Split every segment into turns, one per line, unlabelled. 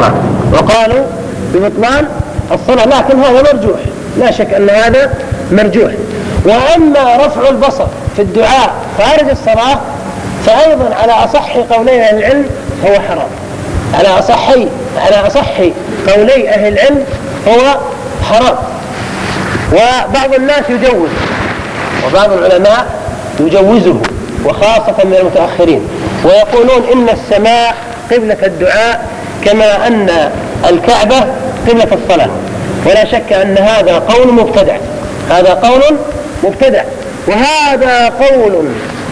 الصلاة. وقالوا ببطلان الصلاة لكن هذا مرجوح. لا شك أن هذا مرجوح. وأما رفع البصر في الدعاء خارج الصلاة فأيضا على أصح قولي أهل العلم هو حرام. على أصح على أصح قولي أهل العلم هو حرام. وبعض الناس يجوز وبعض العلماء يجوزه وخاصة من المتأخرين. ويقولون إن السماء قبلة الدعاء كما أن الكعبة قبلة الصلاة. ولا شك أن هذا قول مبتدع. هذا قول مبتدع. وهذا قول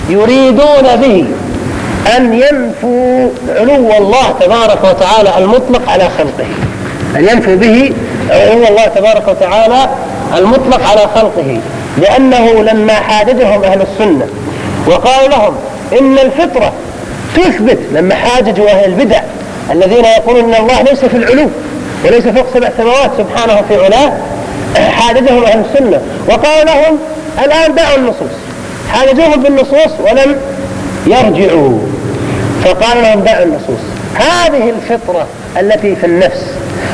يريدون به أن ينفوا علو الله تبارك وتعالى المطلق على خلقه. أن ينفوا به علو الله تبارك وتعالى المطلق على خلقه. لأنه لما حاججهم أهل السنة وقالوا لهم إن الفطرة تثبت لما حاججوا أهل البدع الذين يقولون أن الله ليس في العلو وليس فوق سبع سماوات سبحانه في علاه حاججهم أهل السنة. وقالوا لهم الآن دعوا النصوص. حاججوهم بالنصوص ولم يرجعوا. فقال لهم دعوا النصوص. هذه الفطرة التي في النفس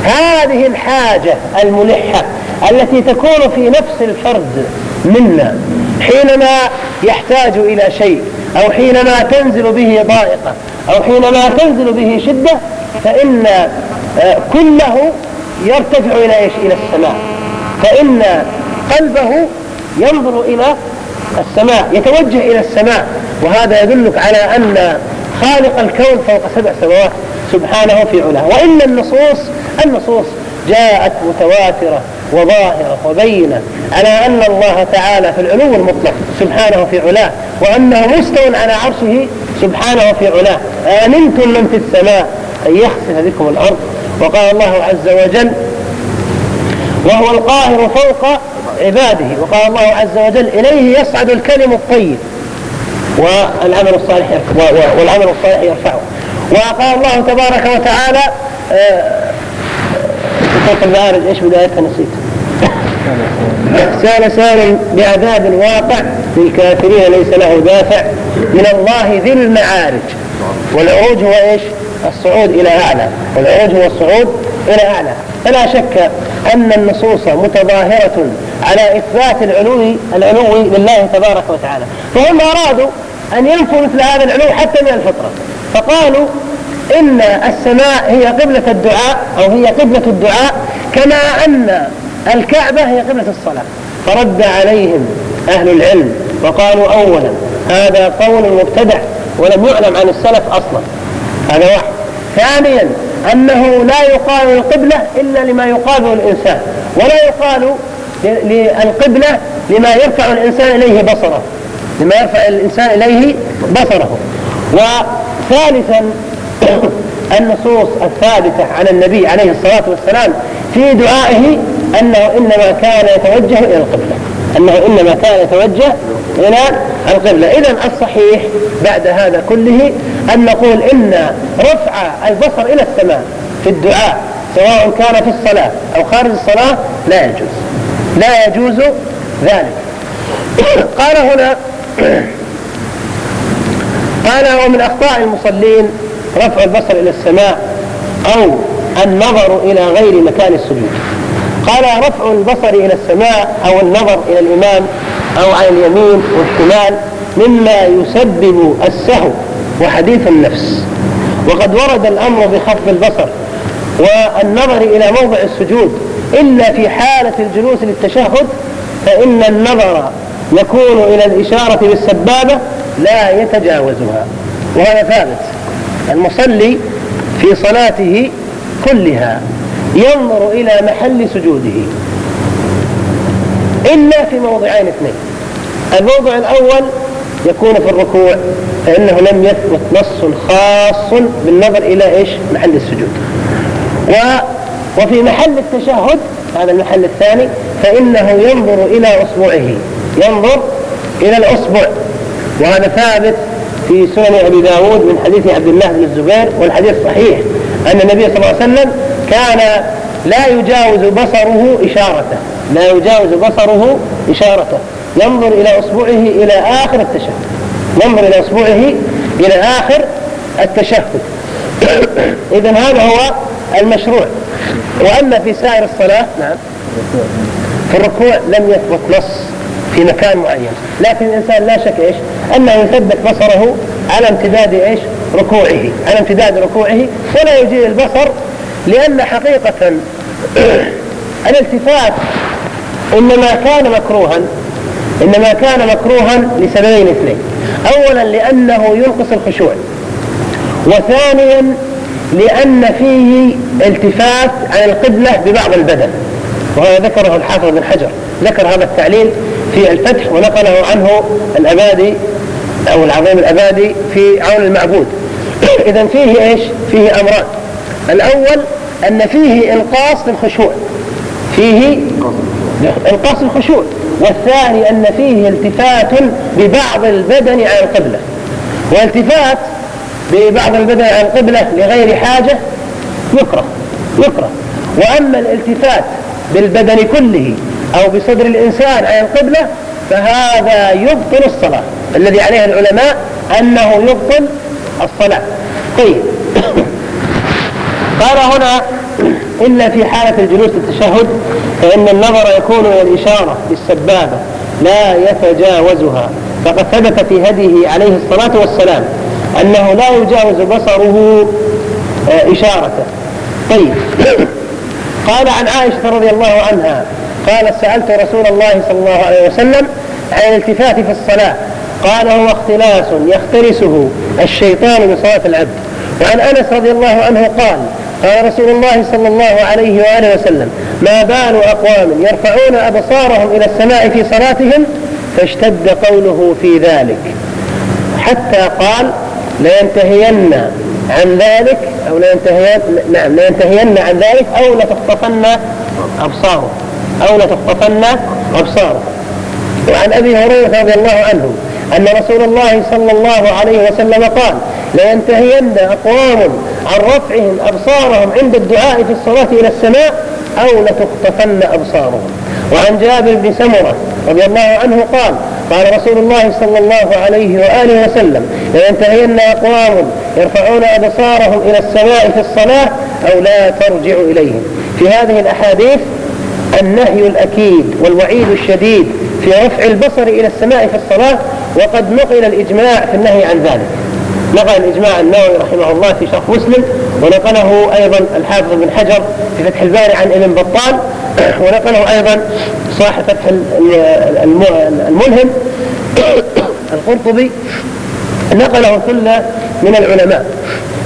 هذه الحاجة الملحة التي تكون في نفس الفرد منا حينما يحتاج إلى شيء أو حينما تنزل به ضائقة أو حينما تنزل به شدة فإن آه، كله يرتفع إلى إيش؟ إلى السماء. فإن قلبه ينظر إلى السماء يتوجه إلى السماء. وهذا يدلك على أن خالق الكون فوق سبع سماوات سبحانه في علاه. وإن النصوص النصوص جاءت متواترة. وظاهرة وبينة على أن الله تعالى في العلو المطلق سبحانه في علاه وأنه مستو على عرشه سبحانه في علاه. آمنتم من في السماء أن يخسف بكم الأرض. وقال الله عز وجل وهو القاهر فوق عباده. وقال الله عز وجل إليه يصعد الكلم الطيب. والعمل الصالح والعمل الصالح يرفعه. وقال الله تبارك وتعالى آه، في المعارج إيش بدايتها نسيت؟ سال سال بعذاب واقع للكافرين ليس له دافع. من الله ذي المعارج. والعروج هو إيش؟ الصعود إلى أعلى. والعروج هو الصعود إلى أعلى. فلا شك أن النصوص متظاهرة على إثبات العلو العلو لله تبارك وتعالى. فهم أرادوا أن ينفوا مثل هذا العلو حتى من الفطرة. فقالوا إن السماء هي قبلة الدعاء أو هي قبلة الدعاء كما أن الكعبة هي قبلة الصلاة. فرد عليهم أهل العلم وقالوا أولا هذا قول مبتدع ولم يعلم عن السلف أصلا. هذا واحد. ثانيا أنه لا يقال القبلة إلا لما يقابل الإنسان ولا يقال للقبلة لما يرفع الإنسان إليه بصره لما يرفع الإنسان إليه بصره. وثالثا النصوص الثابتة عن النبي عليه الصلاة والسلام في دعائه أنه إنما كان يتوجه إلى القبلة. أنه إنما كان يتوجه إلى القبلة. إذا الصحيح بعد هذا كله أن نقول إن رفع البصر إلى السماء في الدعاء سواء كان في الصلاة أو خارج الصلاة لا يجوز. لا يجوز ذلك. قال هنا قال ومن أخطاء المصلين رفع البصر إلى السماء أو النظر إلى غير مكان السجود. قال رفع البصر إلى السماء أو النظر إلى الإمام أو على اليمين والشمال مما يسبب السهو وحديث النفس. وقد ورد الأمر بخفض البصر والنظر إلى موضع السجود. إلا في حالة الجلوس للتشهد فإن النظر يكون إلى الإشارة بالسبابة لا يتجاوزها. وهذا ثابت. المصلي في صلاته كلها ينظر إلى محل سجوده. إلا في موضعين اثنين. الموضع الأول يكون في الركوع فإنه لم يثبت نص خاص بالنظر إلى إيش؟ محل السجود. و وفي محل التشهد هذا المحل الثاني فإنه ينظر إلى أصبعه ينظر إلى الأصبع وهذا ثابت في سنن أبي داود من حديث عبد الله بن الزبير والحديث صحيح أن النبي صلى الله عليه وسلم كان لا يجاوز بصره إشارته لا يجاوز بصره إشارته. ينظر إلى أصبعه إلى آخر التشهد. ينظر إلى أصبعه إلى آخر التشهد. إذا هذا هو المشروع. وأما في سائر الصلاة نعم في الركوع لم يثبت نص. في مكان معين. لكن الإنسان لا شك إيش؟ أنه يثبت بصره على امتداد إيش؟ ركوعه على امتداد ركوعه ولا يجيء البصر لأن حقيقة الالتفات إنما كان مكروها إنما كان مكروها لسببين اثنين. أولا لأنه ينقص الخشوع وثانيا لأن فيه التفات عن القبلة ببعض البدن. وهذا ذكره الحافظ بن حجر ذكر هذا التعليل في الفتح ونقله عنه الأبادي أو العظيم الأبادي في عون المعبود. إذا فيه إيش؟ فيه أمران. الأول أن فيه إنقاص للخشوع فيه إنقاص الخشوع. والثاني أن فيه التفات ببعض البدن عن القبلة. والتفات ببعض البدن عن القبلة لغير حاجة يكره يكره. وأما الالتفات بالبدن كله أو بصدر الإنسان عن القبلة فهذا يبطل الصلاة. الذي عليه العلماء أنه يبطل الصلاة. طيب. قال هنا إلا في حالة الجلوس للتشهد فإن النظر يكون إلى الإشارة بالسبابة لا يتجاوزها. فقد ثبت في هديه عليه الصلاة والسلام أنه لا يجاوز بصره آه، إشارته طيب. قال عن عائشة رضي الله عنها قالت سألت رسول الله صلى الله عليه وسلم عن الالتفات في الصلاة. قال هو اختلاس يختلسه الشيطان من صلاة العبد. وعن أنس رضي الله عنه قال قال رسول الله صلى الله عليه وآله وسلم ما بال أقوام يرفعون أبصارهم إلى السماء في صلاتهم فاشتد قوله في ذلك. حتى قال لينتهين عن ذلك أو لينتهين نعم لينتهين عن ذلك أو لتخطفن أبصاره أو لتخطفن أبصاره وعن أبي هريرة رضي الله عنه أن رسول الله صلى الله عليه وسلم قال لينتهين أقوام عن رفعهم أبصارهم عند الدعاء في الصلاة إلى السماء أو لتخطفن أبصارهم. وعن جابر بن سمرة رضي الله عنه قال قال رسول الله صلى الله عليه وآله وسلم لينتهين أقوام يرفعون أبصارهم إلى السماء في الصلاة أو لا ترجع إليهم. في هذه الأحاديث النهي الأكيد والوعيد الشديد في رفع البصر إلى السماء في الصلاة وقد نقل الإجماع في النهي عن ذلك. نقل الإجماع النووي رحمه الله في شرح مسلم ونقله أيضا الحافظ بن حجر في فتح الباري عن ابن بطال ونقله أيضا صاحب فتح الملهم القرطبي نقله ثلة من العلماء.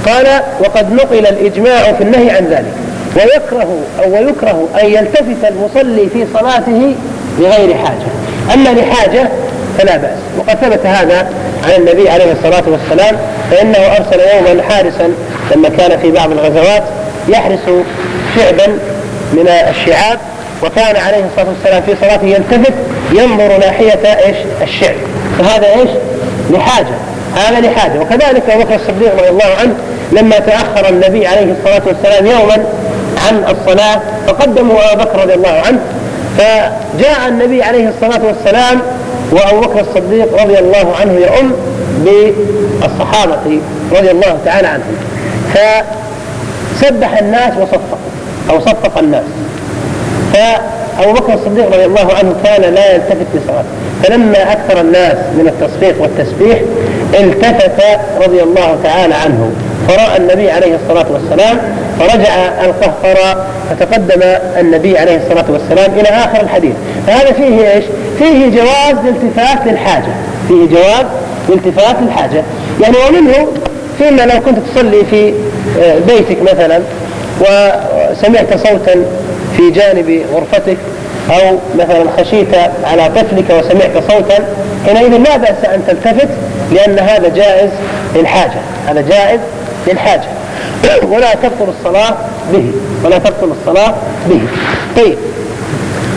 قال وقد نقل الإجماع في النهي عن ذلك. ويكره أو ويكره أن يلتفت المصلي في صلاته لغير حاجة. أما لحاجة فلا بأس. وقد ثبت هذا عن النبي عليه الصلاة والسلام فإنه أرسل يوما حارسا لما كان في بعض الغزوات يحرس شعبا من الشعاب وكان عليه الصلاة والسلام في صلاته يلتفت ينظر ناحية إيش؟ الشعب. فهذا إيش؟ لحاجة. هذا لحاجة. وكذلك أبو بكر الصديق رضي الله عنه لما تأخر النبي عليه الصلاة والسلام يوما عن الصلاة فقدموا أبو بكر رضي الله عنه فجاء النبي عليه الصلاة والسلام وأبو بكر الصديق رضي الله عنه يؤم بالصحابة رضي الله تعالى عنهم. فسبح الناس وصفق أو صفق الناس. فأبو بكر الصديق رضي الله عنه كان لا يلتفت لصلاته. فلما أكثر الناس من التصفيق والتسبيح التفت رضي الله تعالى عنه. فرأى النبي عليه الصلاة والسلام فرجع القهقرى فتقدم النبي عليه الصلاة والسلام إلى آخر الحديث. فهذا فيه إيش؟ فيه جواز الالتفات للحاجة. فيه جواز الالتفات للحاجة. يعني ومنه فيما لو كنت تصلي في آه، بيتك مثلا وسمعت صوتا في جانب غرفتك أو مثلا خشيت على طفلك وسمعت صوتا حينئذ لا بأس أن تلتفت لأن هذا جائز للحاجة. هذا جائز للحاجة. ولا تبطل الصلاة به. ولا تبطل الصلاة به. طيب.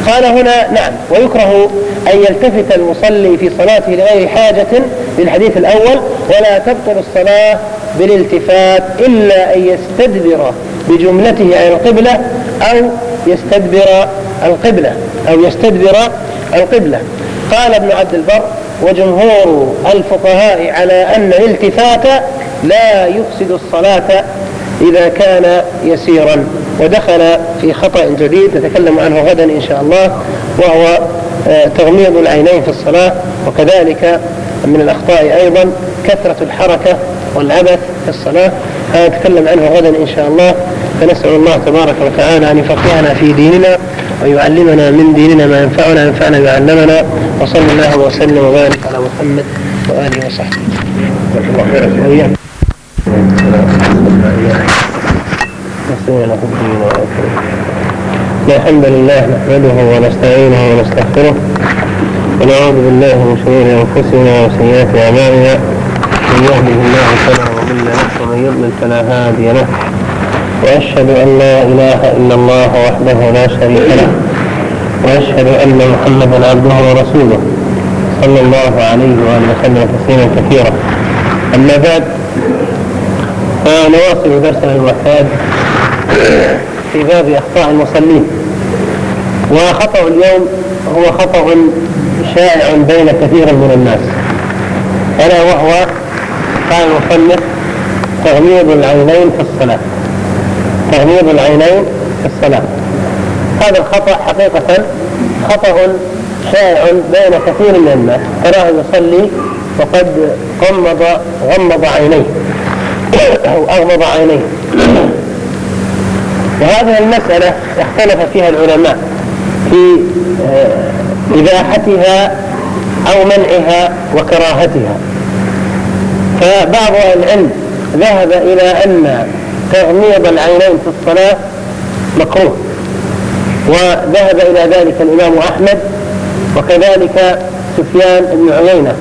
قال هنا نعم. ويكره أن يلتفت المصلي في صلاته لغير حاجة للحديث الأول. ولا تبطل الصلاة بالالتفات إلا أن يستدبر بجملته عن القبلة أو يستدبر القبلة. أو يستدبر القبلة. قال ابن عبد البر وجمهور الفقهاء على أن الالتفات لا يفسد الصلاة إذا كان يسيرا. ودخل في خطأ جديد نتكلم عنه غدا إن شاء الله وهو آه، تغميض العينين في الصلاة وكذلك من الأخطاء أيضا كثرة الحركة والعبث في الصلاة. نتكلم عنه غدا إن شاء الله. فنسأل الله تبارك وتعالى أن يفقهنا في ديننا ويعلمنا من ديننا ما ينفعنا ينفعنا ويعلمنا. وصلى الله وسلم وبارك على محمد وآله وصحبه. الله الحمد لله نحمده ونستعينه ونستغفره. ونعوذ بالله من شرور أنفسنا وسيئات أعمالنا. من يهده الله فلا مضل له ومن يضلل فلا هادي له. وأشهد أن لا إله إلا الله وحده لا شريك له. وأشهد أن محمدا عبده ورسوله. صلى الله عليه وآله وسلم تسليما كثيرا. أما بعد فنواصل درسنا المعتاد في باب أخطاء المصلين وخطأ اليوم هو خطأ شائع بين كثير من الناس. ألا وهو قال المصنف تغميض العينين في الصلاة. تغميض العينين في الصلاة. هذا الخطأ حقيقة خطأ شائع بين كثير من الناس. تراه يصلي وقد غمض غمض عينيه. أو أغمض عينيه. وهذه المسألة اختلف فيها العلماء في آه، إباحتها أو منعها وكراهتها. فبعض العلم ذهب إلى أن تغميض العينين في الصلاة مكروه وذهب إلى ذلك الإمام أحمد وكذلك سفيان بن عيينة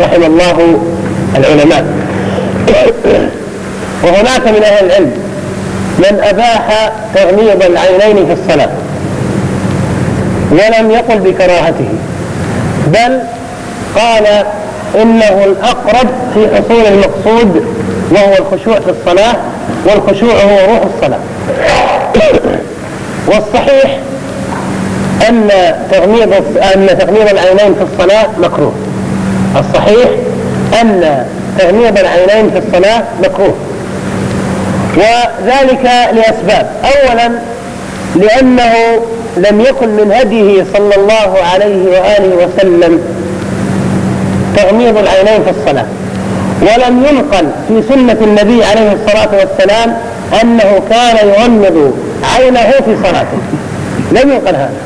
رحم الله العلماء. وهناك من أهل العلم من أباح تغميض العينين في الصلاة ولم يقل بكراهته بل قال إنه الأقرب في حصول المقصود وهو الخشوع في الصلاة والخشوع هو روح الصلاة. والصحيح أن تغميض أن تغميض العينين في الصلاة مكروه. الصحيح أن تغميض العينين في الصلاة مكروه. وذلك لأسباب. أولا لأنه لم يكن من هديه صلى الله عليه وآله وسلم تغميض العينين في الصلاة. ولم ينقل في سنة النبي عليه الصلاة والسلام أنه كان يغمض عينه في صلاته. لم ينقل هذا.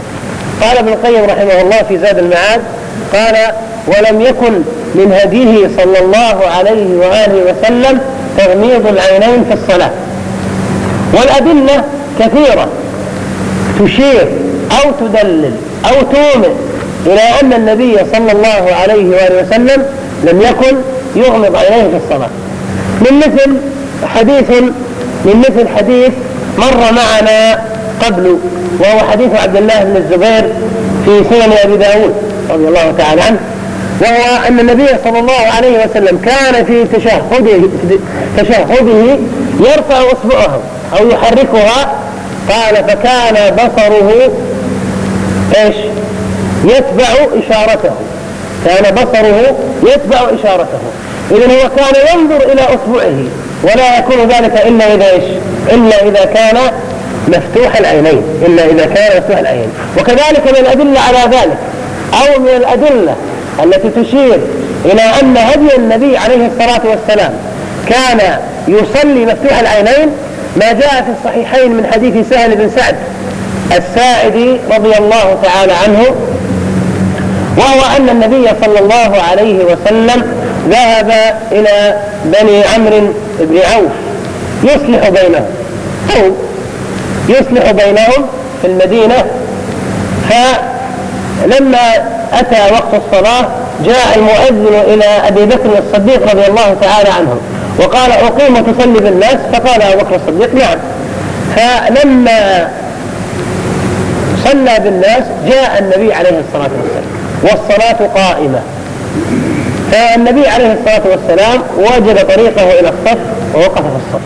قال ابن القيم رحمه الله في زاد المعاد قال ولم يكن من هديه صلى الله عليه وآله وسلم تغميض العينين في الصلاة. والأدلة كثيرة. تشير أو تدلل أو تومئ إلى أن النبي صلى الله عليه وآله وسلم لم يكن يغمض عينيه في الصلاة. من مثل حديث من مثل حديث مر معنا قبل وهو حديث عبد الله بن الزبير في سنن أبي داود رضي الله تعالى عنه. وهو أن النبي صلى الله عليه وسلم كان في تشهده تشهده يرفع إصبعه أو يحركها. قال فكان بصره إيش؟ يتبع إشارته. كان بصره يتبع إشارته. إذا هو كان ينظر إلى أصبعه ولا يكون ذلك إلا إذا إيش؟ إلا إذا كان مفتوح العينين. إلا إذا كان مفتوح العينين. وكذلك من الأدلة على ذلك أو من الأدلة التي تشير إلى أن هدي النبي عليه الصلاة والسلام كان يصلي مفتوح العينين ما جاء في الصحيحين من حديث سهل بن سعد الساعدي رضي الله تعالى عنه وهو أن النبي صلى الله عليه وسلم ذهب إلى بني عمرو بن عوف يصلح بينهم أو يصلح بينهم في المدينة فلما أتى وقت الصلاة جاء المؤذن إلى أبي بكر الصديق رضي الله تعالى عنه وقال أقيم تصلي بالناس؟ فقال أبو بكر الصديق نعم. فلما صلى بالناس جاء النبي عليه الصلاة والسلام والصلاة قائمة. فالنبي عليه الصلاة والسلام وجد طريقه إلى الصف ووقف في الصف.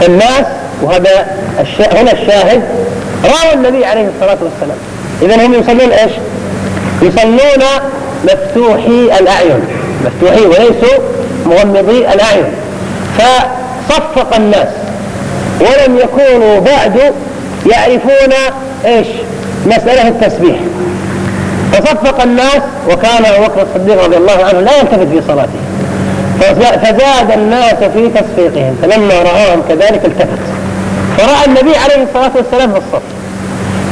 فالناس وهذا الشا... هنا الشاهد رأوا النبي عليه الصلاة والسلام. إذا هم يصلون إيش؟ يصلون مفتوحي الأعين. مفتوحي وليسوا مغمضي الأعين. فصفق الناس. ولم يكونوا بعد يعرفون إيش؟ مسألة التسبيح. فصفق الناس وكان أبو بكر الصديق رضي الله عنه لا يلتفت في صلاته. فزاد الناس في تصفيقهم فلما رآهم كذلك التفت. فرأى النبي عليه الصلاة والسلام في الصف.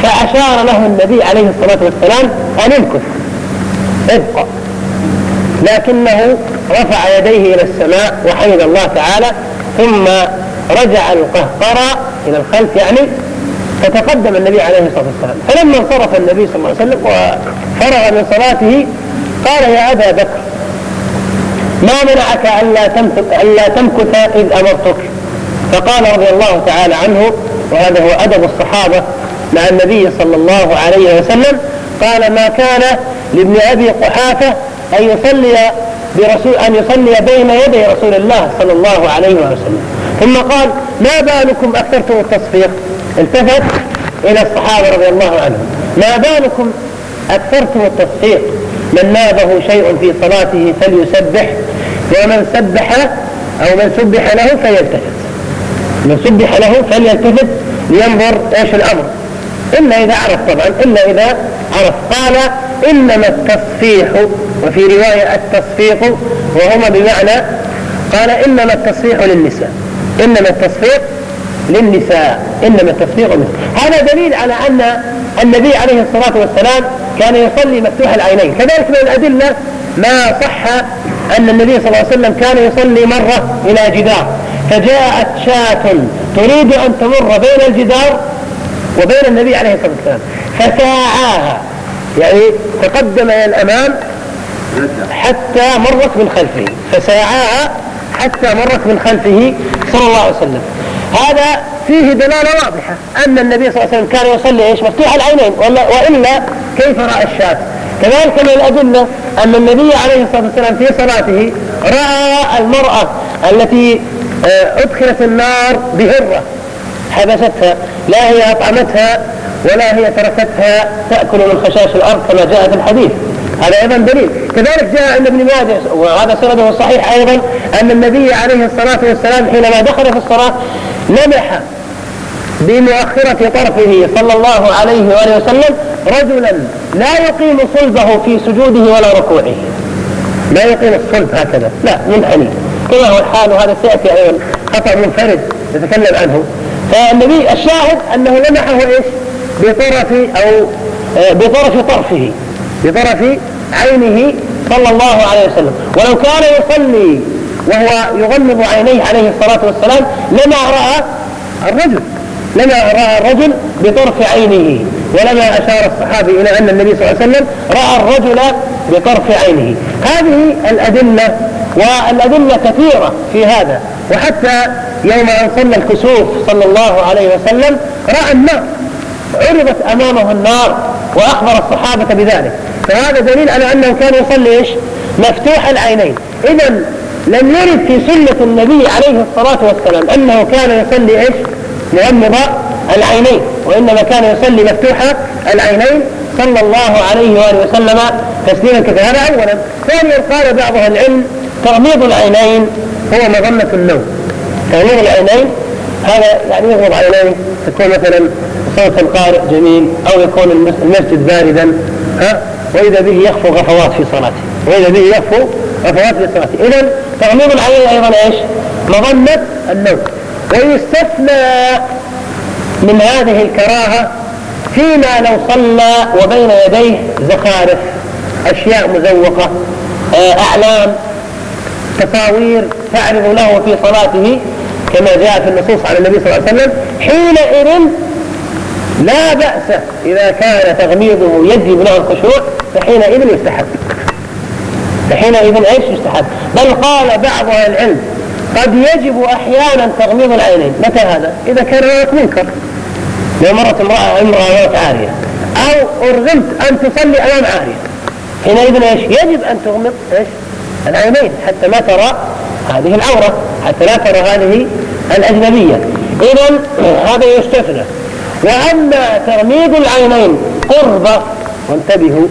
فأشار له النبي عليه الصلاة والسلام أن امكث. ابقى. لكنه رفع يديه إلى السماء وحمد الله تعالى ثم رجع القهقرى إلى الخلف يعني فتقدم النبي عليه الصلاة والسلام. فلما انصرف النبي صلى الله عليه وسلم وفرغ من صلاته قال يا أبا بكر ما منعك ألا تمكث, ألا تمكث إذ أمرتك؟ فقال رضي الله تعالى عنه وهذا هو أدب الصحابة مع النبي صلى الله عليه وسلم قال ما كان لابن أبي قحافة أن يصلي برسول أن يصلي بين يدي رسول الله صلى الله عليه وسلم. ثم قال ما بالكم أكثرتم التصفيق؟ التفت إلى الصحابة رضي الله عنهم. ما بالكم أكثرتم التصفيق؟ من نابه شيء في صلاته فليسبح ومن سبح أو من سبح له فليلتفت. من سبح له فليلتفت لينظر إيش الأمر. إلا إذا عرف طبعا إلا إذا عرف. قال إنما التصفيح وفي رواية التصفيق وهما بمعنى قال إنما التصفيح للنساء. إنما التصفيق للنساء. إنما التصفيق للنساء. هذا دليل على أن النبي عليه الصلاة والسلام كان يصلي مفتوح العينين. كذلك من الأدلة ما صح أن النبي صلى الله عليه وسلم كان يصلي مرة إلى جدار. فجاءت شاة تريد أن تمر بين الجدار وبين النبي عليه الصلاة والسلام. فساعاها يعني تقدم إلى الأمام حتى مرت من خلفه. فساعاها حتى مرت من خلفه صلى الله عليه وسلم. هذا فيه دلالة واضحة أن النبي صلى الله عليه وسلم كان يصلي إيش؟ مفتوح العينين. وإلا كيف رأى الشاة؟ كذلك من الأدلة أن النبي عليه الصلاة والسلام في صلاته رأى المرأة التي آه، أدخلت النار بهرة. حبستها. لا هي أطعمتها ولا هي تركتها تأكل من خشاش الأرض كما جاء في الحديث. هذا أيضا دليل. كذلك جاء عند ابن ماجه وهذا سنده صحيح أيضا أن النبي عليه الصلاة والسلام حينما دخل في الصلاة لمح بمؤخرة طرفه صلى الله عليه وآله وسلم رجلا لا يقيم صلبه في سجوده ولا ركوعه. لا يقيم الصلب هكذا. لا منحني. كما هو الحال وهذا سيأتي أيضا خطأ منفرد نتكلم عنه. فالنبي الشاهد أنه لمحه إيش؟ بطرف أو آه، بطرف طرفه بطرف عينه صلى الله عليه وسلم. ولو كان يصلي وهو يغمض عينيه عليه الصلاة والسلام لما رأى الرجل لما رأى الرجل بطرف عينه. ولما أشار الصحابي إلى أن النبي صلى الله عليه وسلم رأى الرجل بطرف عينه. هذه الأدلة والأدلة كثيرة في هذا. وحتى يوم أن صلى الكسوف صلى الله عليه وسلم رأى النار عرضت أمامه النار وأخبر الصحابة بذلك. فهذا دليل على أنه كان يصلي إيش؟ مفتوح العينين. إذا لم يرد في سنة النبي عليه الصلاة والسلام أنه كان يصلي إيش؟ مغمض العينين وإنما كان يصلي مفتوح العينين. صلى الله عليه وآله وسلم تسليما كثيرا. هذا أولا. ثانيا قال بعض العلم تغميض العينين هو مظنة النوم تغميض العينين هذا يعني يغمض عينيه تكون مثلا صوت القارئ جميل أو يكون المسجد باردا ها؟ وإذا به يخفو غفوات في صلاته. وإذا به يخفو غفوات في صلاته. إذا تغميض العينين أيضا إيش؟ مظنة النوم ويستثنى من هذه الكراهة فيما لو صلى وبين يديه زخارف أشياء مزوقة آه، أعلام تصاوير تعرض له في صلاته كما جاء في النصوص على النبي صلى الله عليه وسلم حينئذ لا بأس إذا كان تغميضه يجب له الخشوع فحينئذ يستحب. فحينئذ إيش يستحب؟ بل قال بعض أهل العلم قد يجب أحيانا تغميض العينين. متى هذا؟ إذا كان هناك منكر. لو مرت امرأة امرأة عارية. أو أرغمت أن تصلي أمام عارية. حينئذ إيش؟ يجب أن تغمض. إيش؟ العينين حتى ما ترى هذه العورة حتى لا ترى هذه الأجنبية. إذا هذا يستثنى. وأما تغميض العينين قرب. وانتبهوا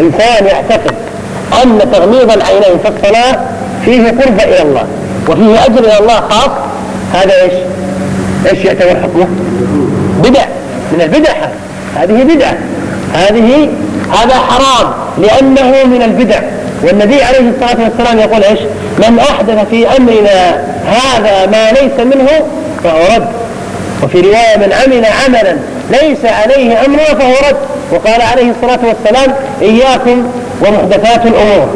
إنسان يعتقد أن تغميض العينين في الصلاة فيه قرب إلى الله وفيه أجر إلى الله خاص. هذا إيش؟ إيش يعتبر حكمه؟ بدع. من البدع هذه بدعة هذه هذا حرام لأنه من البدع. والنبي عليه الصلاة والسلام يقول إيش؟ من أحدث في أمرنا هذا ما ليس منه فهو رد. وفي رواية من عمل عملا ليس عليه أمرنا فهو رد. وقال عليه الصلاة والسلام إياكم ومحدثات الأمور.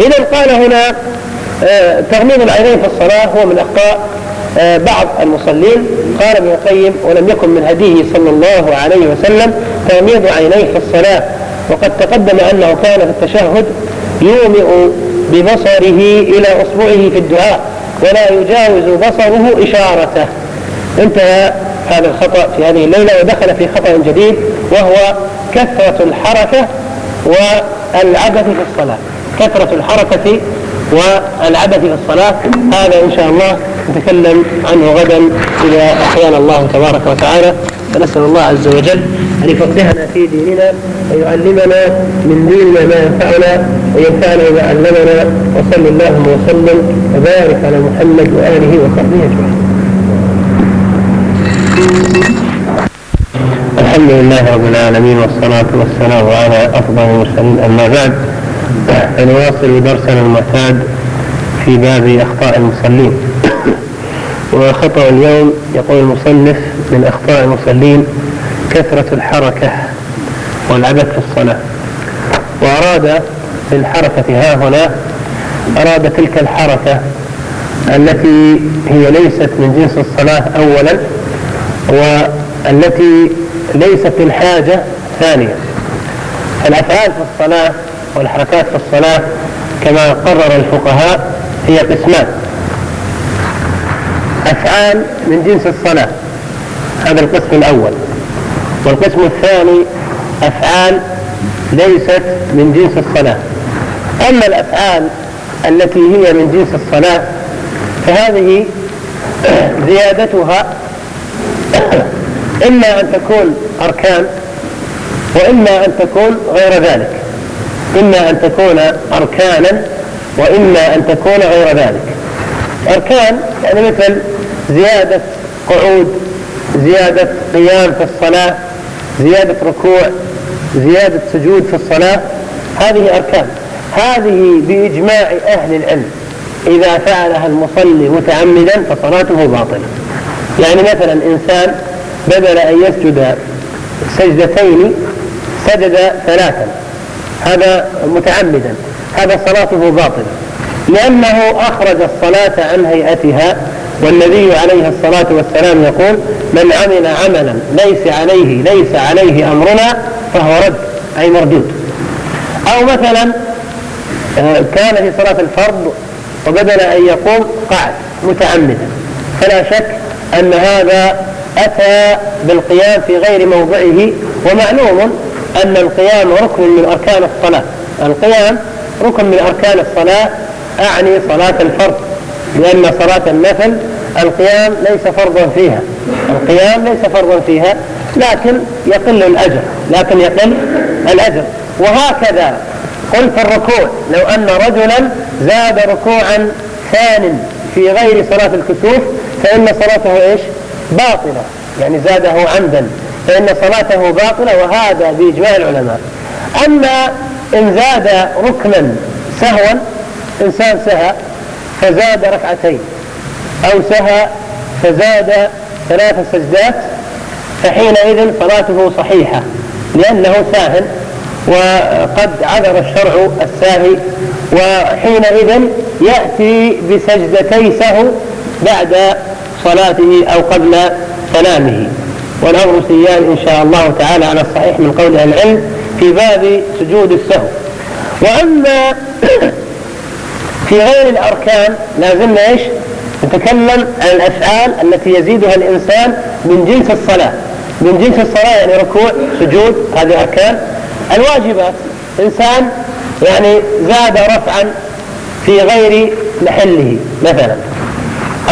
إذا قال هنا آه، تغميض العينين في الصلاة هو من أخطاء آه، بعض المصلين. قال ابن القيم ولم يكن من هديه صلى الله عليه وسلم تغميض عينيه في الصلاة. وقد تقدم أنه كان في التشهد يومئ ببصره إلى أصبعه في الدعاء ولا يجاوز بصره إشارته. انتهى هذا الخطأ في هذه الليلة ودخل في خطأ جديد وهو كثرة الحركة والعبث في الصلاة. كثرة الحركة والعبث في الصلاة. هذا إن شاء الله نتكلم عنه غدا. إذا أحيانا الله تبارك وتعالى فنسأل الله عز وجل أن يفقهنا في ديننا ويعلمنا من ديننا ما ينفعنا وينفعنا بما علمنا وصل اللهم وسلم وبارك على محمد وآله وصحبه أجمعين. الحمد لله رب العالمين والصلاة والسلام على أفضل المرسلين. أما بعد فنواصل درسنا المعتاد في باب أخطاء المصلين. وخطأ اليوم يقول المصنف من أخطاء المصلين كثرة الحركة والعبث في الصلاة. وأراد بالحركة ها هنا أراد تلك الحركة التي هي ليست من جنس الصلاة أولا والتي ليست الحاجة ثانيا. الأفعال في الصلاة والحركات في الصلاة كما قرر الفقهاء هي قسمان. أفعال من جنس الصلاة. هذا القسم الأول. والقسم الثاني أفعال ليست من جنس الصلاة. أما الأفعال التي هي من جنس الصلاة فهذه زيادتها إما أن تكون أركان وإما أن تكون غير ذلك. إما أن تكون أركانا وإما أن تكون غير ذلك. أركان يعني مثل زيادة قعود زيادة قيام في الصلاة زيادة ركوع زيادة سجود في الصلاة. هذه أركان. هذه بإجماع أهل العلم. إذا فعلها المصلي متعمدا فصلاته باطلة. يعني مثلا إنسان بدل أن يسجد سجدتين سجد ثلاثا. هذا متعمدا. هذا صلاته باطلة. لأنه أخرج الصلاة عن هيئتها والنبي عليه الصلاة والسلام يقول من عمل عملا ليس عليه ليس عليه أمرنا فهو رد. أي مردود. أو مثلا آه، كان في صلاة الفرض وبدل أن يقوم قعد متعمدا. فلا شك أن هذا أتى بالقيام في غير موضعه ومعلوم أن القيام ركن من أركان الصلاة. القيام ركن من أركان الصلاة أعني صلاة الفرض. لأن صلاة النفل القيام ليس فرضا فيها. القيام ليس فرضا فيها لكن يقل الأجر لكن يقل الأجر. وهكذا قل في الركوع لو أن رجلا زاد ركوعا ثان في غير صلاة الكسوف فإن صلاته إيش؟ باطلة. يعني زاده عمدا فإن صلاته باطلة وهذا بإجماع العلماء. أما إن زاد ركنا سهوا إنسان سهى فزاد ركعتين. أو سهى فزاد ثلاث سجدات فحينئذ صلاته صحيحة لأنه ساهن وقد عذر الشرع الساهي وحينئذ يأتي بسجدتي سهو بعد صلاته أو قبل سلامه والأمر سيان إن شاء الله تعالى على الصحيح من قول العلم في باب سجود السهو وأما في غير الأركان لازلنا إيش؟ نتكلم عن الأفعال التي يزيدها الإنسان من جنس الصلاة. من جنس الصلاة يعني ركوع سجود هذه أركان الواجبات إنسان يعني زاد رفعا في غير محله مثلا.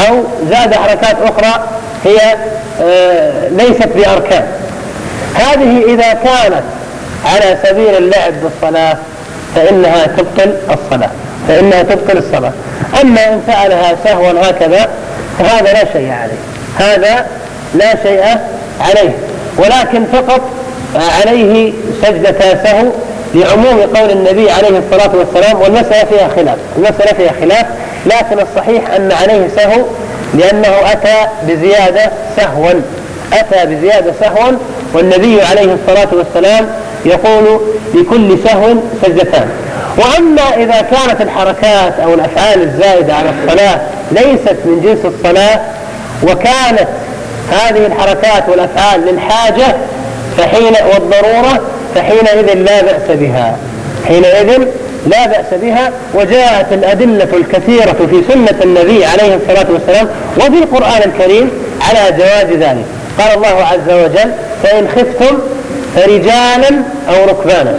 أو زاد حركات أخرى هي آه، ليست بأركان. هذه إذا كانت على سبيل اللعب بالصلاة فإنها تبطل الصلاة. فإنها تبطل الصلاة. أما إن فعلها سهوا هكذا فهذا لا شيء عليه. هذا لا شيء عليه. ولكن فقط عليه سجدة سهو لعموم قول النبي عليه الصلاة والسلام والمسألة فيها خلاف. المسألة فيها خلاف لكن الصحيح أن عليه سهو لأنه أتى بزيادة سهوا. أتى بزيادة سهوا والنبي عليه الصلاة والسلام يقول لكل سهو سجدتان. وأما إذا كانت الحركات أو الأفعال الزائدة على الصلاة ليست من جنس الصلاة وكانت هذه الحركات والأفعال للحاجة فحين والضرورة فحينئذ لا بأس بها. حينئذ لا بأس بها وجاءت الأدلة الكثيرة في سنة النبي عليه الصلاة والسلام وفي القرآن الكريم على جواز ذلك. قال الله عز وجل فإن خفتم فرجالا أو ركبانا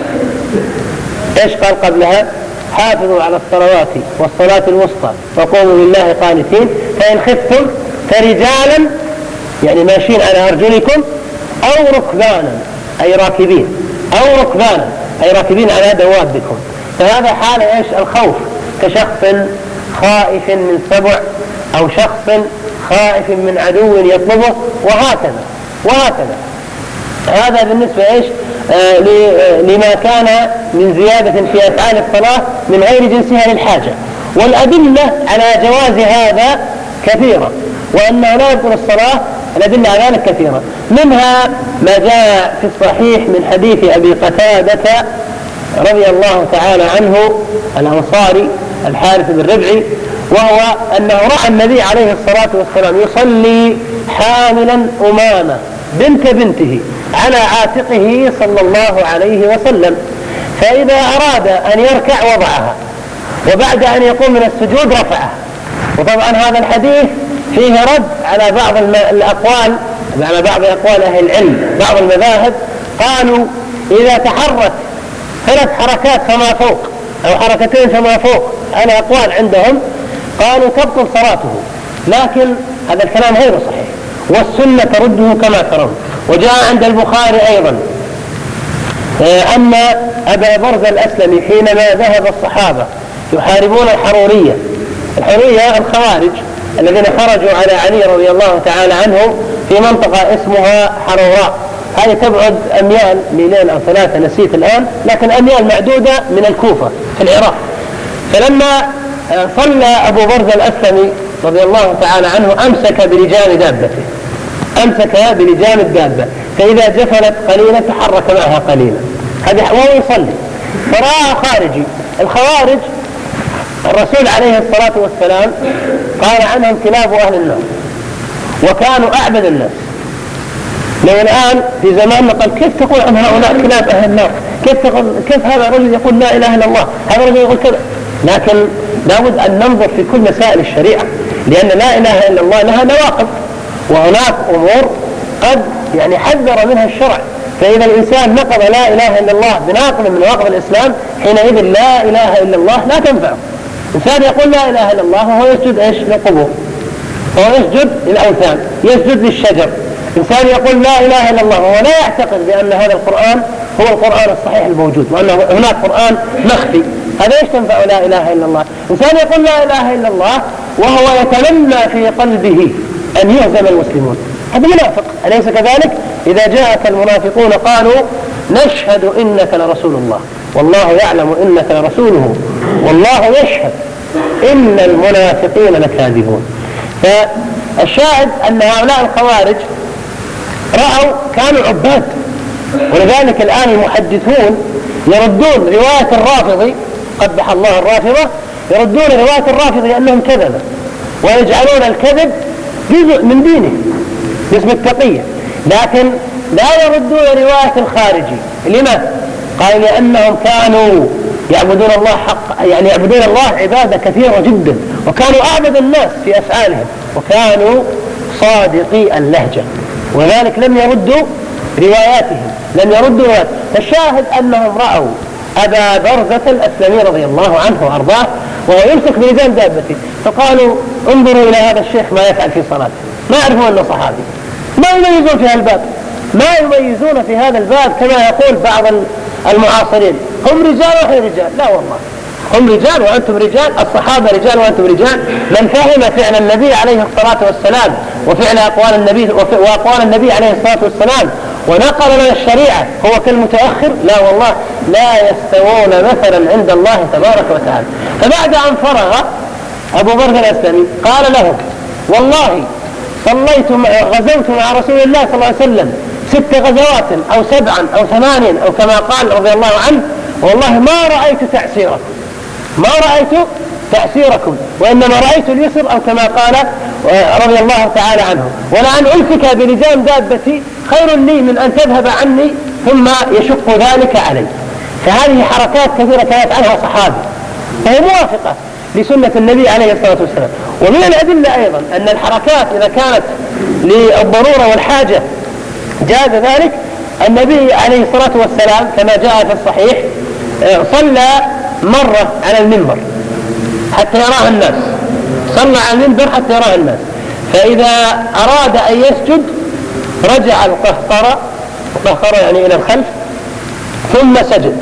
إيش قال قبلها؟ حافظوا على الصلوات والصلاة الوسطى وقوموا لله قانتين فإن خفتم فرجالا يعني ماشيين على أرجلكم أو ركبانا أي راكبين أو ركبانا أي راكبين على دوابكم. فهذا حال إيش؟ الخوف. كشخص خائف من سبع أو شخص خائف من عدو يطلبه وهكذا وهكذا. هذا بالنسبة إيش؟ لما كان من زيادة في أفعال الصلاة من غير جنسها للحاجة. والأدلة على جواز هذا كثيرة وأنه لا يبطل الصلاة الأدلة على ذلك كثيرة. منها ما جاء في الصحيح من حديث أبي قتادة رضي الله تعالى عنه الأنصاري الحارث بن ربعي وهو أنه رأى النبي عليه الصلاة والسلام يصلي حاملا أمامة بنت بنته. على عاتقه صلى الله عليه وسلم. فإذا أراد أن يركع وضعها وبعد أن يقوم من السجود رفعها وطبعا هذا الحديث فيه رد على بعض الأقوال على بعض أقوال أهل العلم بعض المذاهب. قالوا إذا تحرك ثلاث حركات فما فوق أو حركتين فما فوق على أقوال عندهم قالوا تبطل صلاته. لكن هذا الكلام غير صحيح. والسنة ترده كما ترون. وجاء عند البخاري أيضا. آه، أن أبا برز الأسلمي حينما ذهب الصحابة يحاربون الحرورية. الحرورية الخوارج الذين خرجوا على علي رضي الله تعالى عنه في منطقة اسمها حروراء هذه تبعد أميال ميلين أو ثلاثة نسيت الآن لكن أميال معدودة من الكوفة في العراق. فلما آه، صلى أبو برز الأسلمي رضي الله تعالى عنه أمسك بلجام دابته. أمسك بلجام الدابة. فإذا جفلت قليلا تحرك معها قليلا. هذا وهو يصلي. فرأى خارجي. الخوارج الرسول عليه الصلاة والسلام قال عنهم كلاب أهل النار. وكانوا أعبد الناس. لو الآن في زماننا قال كيف تقول عن هؤلاء كلاب أهل النار؟ كيف, تقول كيف هذا الرجل يقول لا إله إلا الله؟ هذا الرجل يقول كذا. لكن لابد أن ننظر في كل مسائل الشريعة. لأن لا إله إلا الله لها نواقض. وهناك أمور قد يعني حذر منها الشرع. فإذا الإنسان نقض لا إله إلا الله بناقض من نواقض الإسلام حينئذ لا إله إلا الله لا تنفعه إنسان يقول لا إله إلا الله وهو يسجد إيش؟ للقبور. وهو يسجد للأوثان يسجد للشجر. إنسان يقول لا إله إلا الله وهو لا يعتقد بأن هذا القرآن هو القرآن الصحيح الموجود وأن هناك قرآن مخفي. هذا إيش تنفع لا إله إلا الله؟ إنسان يقول لا إله إلا الله وهو يتمنى في قلبه. أن يهزم المسلمون. هذا منافق أليس كذلك؟ إذا جاءك المنافقون قالوا نشهد إنك لرسول الله. والله يعلم إنك لرسوله. والله يشهد إن المنافقين لكاذبون. فالشاهد أن هؤلاء الخوارج رأوا كانوا عباد. ولذلك الآن المحدثون يردون رواية الرافضي قبح الله الرافضة يردون رواية الرافضي لأنهم كذبة ويجعلون الكذب جزء من دينه باسم التقية. لكن لا يردون رواية الخارجي. لماذا؟ قال لأنهم كانوا يعبدون الله حق يعني يعبدون الله عبادة كثيرة جدا وكانوا أعبد الناس في أفعالهم وكانوا صادقي اللهجة. وذلك لم يردوا رواياتهم لم يردوا روايات فالشاهد أنهم رأوا أبا برزة الأسلمي رضي الله عنه وأرضاه وهو يمسك بلجان دابته فقالوا انظروا إلى هذا الشيخ ما يفعل في صلاته. ما يعرفون أنه صحابي. ما يميزون في هذا الباب؟ ما يميزون في هذا الباب كما يقول بعض المعاصرين. هم رجال وإحنا رجال؟ لا والله. هم رجال وأنتم رجال الصحابة رجال وأنتم رجال. من فهم فعل النبي عليه الصلاة والسلام وفعل أقوال النبي وأقوال النبي عليه الصلاة والسلام ونقل لنا الشريعة. هو كالمتأخر لا والله لا يستوون مثلا عند الله تبارك وتعالى. فبعد أن فرغ أبو برد الأسلمي قال لهم والله صليت غزوت مع رسول الله صلى الله عليه وسلم ست غزوات أو سبعا أو ثمانيا أو كما قال رضي الله عنه والله ما رأيت تعسيركم ما رأيت تأثيركم وإنما رأيت اليسر أو كما قال رضي الله تعالى عنه. ولأن ألفك بلجام دابتي خير لي من أن تذهب عني ثم يشق ذلك علي. فهذه حركات كثيرة كانت عنها صحابي. فهي موافقة لسنة النبي عليه الصلاة والسلام. ومن الأدلة أيضا أن الحركات إذا كانت للضرورة والحاجة جاز ذلك. النبي عليه الصلاة والسلام كما جاء في الصحيح آه، صلى مرة على المنبر حتى يراها الناس. صلى على المنبر حتى يراها الناس. فإذا أراد أن يسجد رجع القهقرة القهقرة يعني إلى الخلف ثم سجد.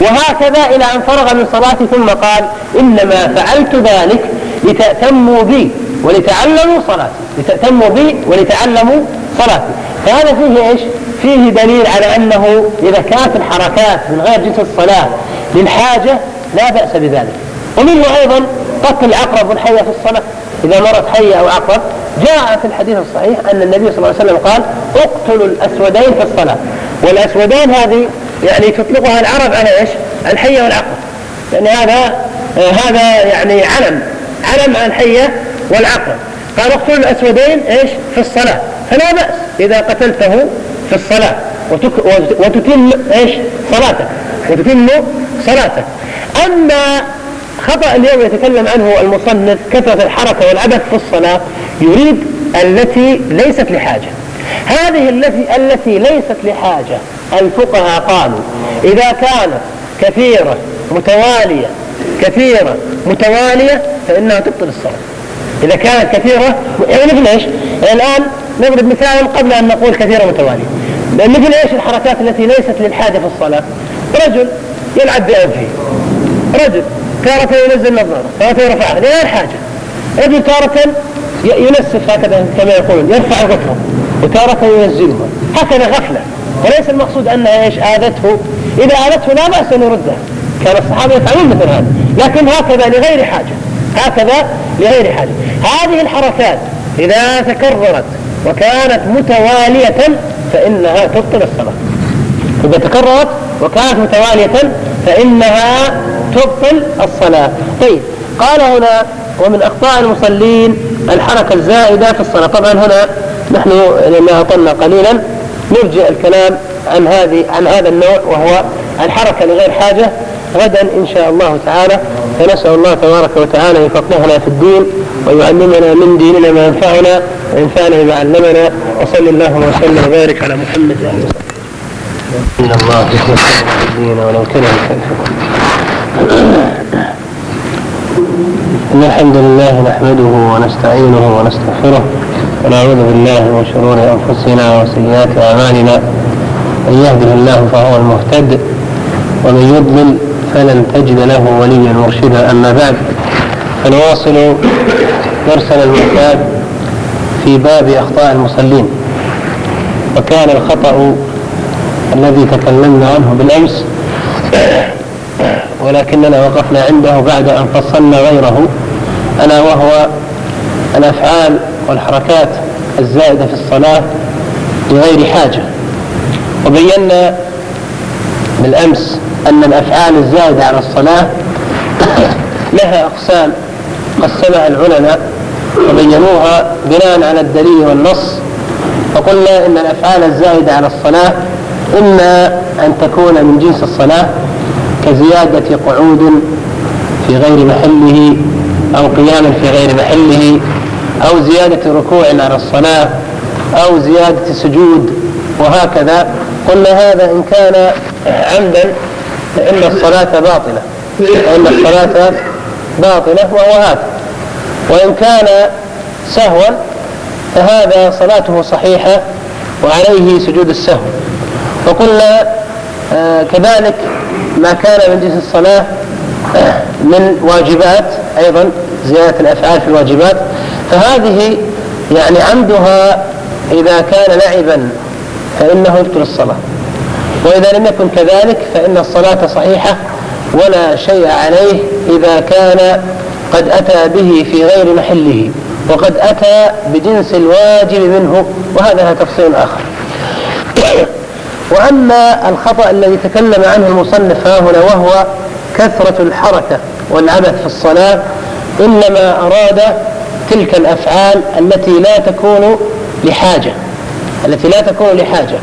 وهكذا إلى أن فرغ من صلاته ثم قال إنما فعلت ذلك لتأتموا بي ولتعلموا صلاتي. لتأتموا بي ولتعلموا صلاتي. فهذا فيه إيش؟ فيه دليل على أنه إذا كانت الحركات من غير جنس الصلاة للحاجة لا بأس بذلك. ومنه أيضا قتل العقرب والحية في الصلاة إذا مرت حية أو عقرب. جاء في الحديث الصحيح أن النبي صلى الله عليه وسلم قال اقتلوا الأسودين في الصلاة. والأسودان هذه يعني تطلقها العرب على إيش؟ الحية والعقرب يعني هذا آه هذا يعني علم علم الحية والعقرب قال اقتلوا الأسودين إيش؟ في الصلاة. فلا بأس إذا قتلته في الصلاة. وتتم إيش؟ صلاتك وتتم صلاتك أما خطأ اليوم يتكلم عنه المصنف كثرة الحركة والعبث في الصلاة يريد التي ليست لحاجة. هذه التي التي ليست لحاجة الفقهاء قالوا إذا كانت كثيرة متوالية كثيرة متوالية فإنها تبطل الصلاة. إذا كانت كثيرة يعني مثل إيش؟ الآن نضرب مثال قبل أن نقول كثيرة متوالية. مثل إيش الحركات التي ليست للحاجة في الصلاة؟ رجل يلعب بأنفه. رجل تارة ينزل نظارة تارة يرفعها لغير حاجة؟ رجل تارة ينسف هكذا كما يقولون. يرفع غفره وتارة ينزلها. هكذا غفلة. وليس المقصود أنها إيش؟ آذته. إذا آذته لا بأس أن يردها. كان الصحابة يفعلون مثل هذا. لكن هكذا لغير حاجة. هكذا لغير حاجة. هذه الحركات إذا تكررت وكانت متوالية فإنها تبطل الصلاة. إذا تكررت وكانت متوالية فإنها تبطل الصلاة. طيب قال هنا ومن أخطاء المصلين الحركة الزائدة في الصلاة. طبعا هنا نحن لما أطلنا قليلا نرجع الكلام عن هذه عن هذا النوع وهو الحركة لغير حاجة. غدا إن شاء الله تعالى فنسأل الله تبارك وتعالى يفقهنا في الدين ويعلمنا من ديننا ما ينفعنا وينفعنا بما علمنا. وصلى الله وسلم وبارك على محمد. وعلى إن الله يحب الدين ولو كره الكافرون إن الحمد لله نحمده ونستعينه ونستغفره ونعوذ بالله من شرور أنفسنا وسيئات أعمالنا. من يهده الله فهو المهتد ومن يضلل فلن تجد له وليا مرشدا. أما بعد فنواصل درسنا المعتاد في باب أخطاء المصلين وكان الخطأ الذي تكلمنا عنه بالأمس ولكننا وقفنا عنده بعد أن فصلنا غيره. ألا وهو الأفعال والحركات الزائدة في الصلاة لغير حاجة. وبينا بالأمس أن الأفعال الزائدة على الصلاة لها أقسام قسمها العلماء وبينوها بناء على الدليل والنص. فقلنا إن الأفعال الزائدة على الصلاة إما أن تكون من جنس الصلاة كزيادة قعود في غير محله أو قيام في غير محله أو زيادة ركوع على الصلاة أو زيادة سجود وهكذا قلنا هذا إن كان عمدا فإن الصلاة باطلة. فإن الصلاة باطلة وهو هذا. وإن كان سهوا فهذا صلاته صحيحة وعليه سجود السهو. وقلنا آه كذلك ما كان من جنس الصلاة من واجبات أيضا زيادة الأفعال في الواجبات. فهذه يعني عمدها إذا كان لعبا فإنه يبطل الصلاة. وإذا لم يكن كذلك فإن الصلاة صحيحة ولا شيء عليه إذا كان قد أتى به في غير محله وقد أتى بجنس الواجب منه وهذا تفصيل آخر. وأما الخطأ الذي تكلم عنه المصنف ها هنا وهو كثرة الحركة والعبث في الصلاة إنما أراد تلك الأفعال التي لا تكون لحاجة التي لا تكون لحاجة.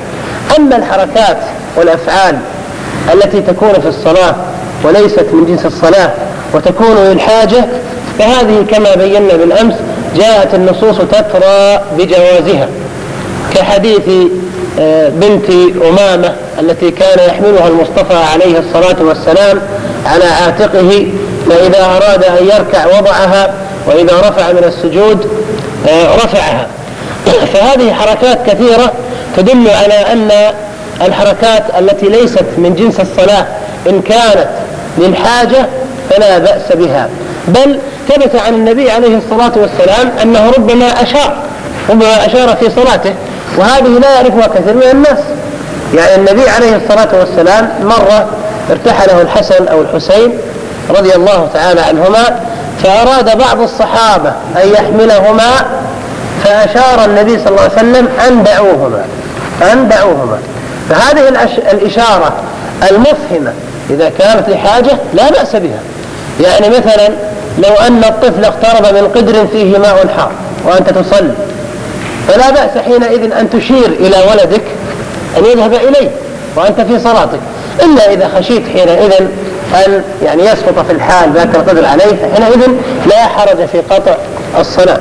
أما الحركات والأفعال التي تكون في الصلاة وليست من جنس الصلاة وتكون للحاجة فهذه كما بينا بالأمس جاءت النصوص تترى بجوازها كحديث بنت أمامة التي كان يحملها المصطفى عليه الصلاة والسلام على عاتقه فإذا أراد أن يركع وضعها وإذا رفع من السجود آه، رفعها. فهذه حركات كثيرة تدل على أن الحركات التي ليست من جنس الصلاة إن كانت للحاجة فلا بأس بها. بل ثبت عن النبي عليه الصلاة والسلام أنه ربما أشار ربما أشار في صلاته. وهذه لا يعرفها كثير من الناس. يعني النبي عليه الصلاة والسلام مرة ارتحله الحسن أو الحسين رضي الله تعالى عنهما فأراد بعض الصحابة أن يحملهما فأشار النبي صلى الله عليه وسلم أن دعوهما أن دعوهما. فهذه الإشارة المفهمة إذا كانت لحاجة لا بأس بها. يعني مثلا لو أن الطفل اقترب من قدر فيه ماء حار وأنت تصلي فلا بأس حينئذ أن تشير إلى ولدك أن يذهب إليه وأنت في صلاتك. إلا إذا خشيت حينئذ أن يعني يسقط في الحال ذاك القدر عليه فحينئذ لا حرج في قطع الصلاة.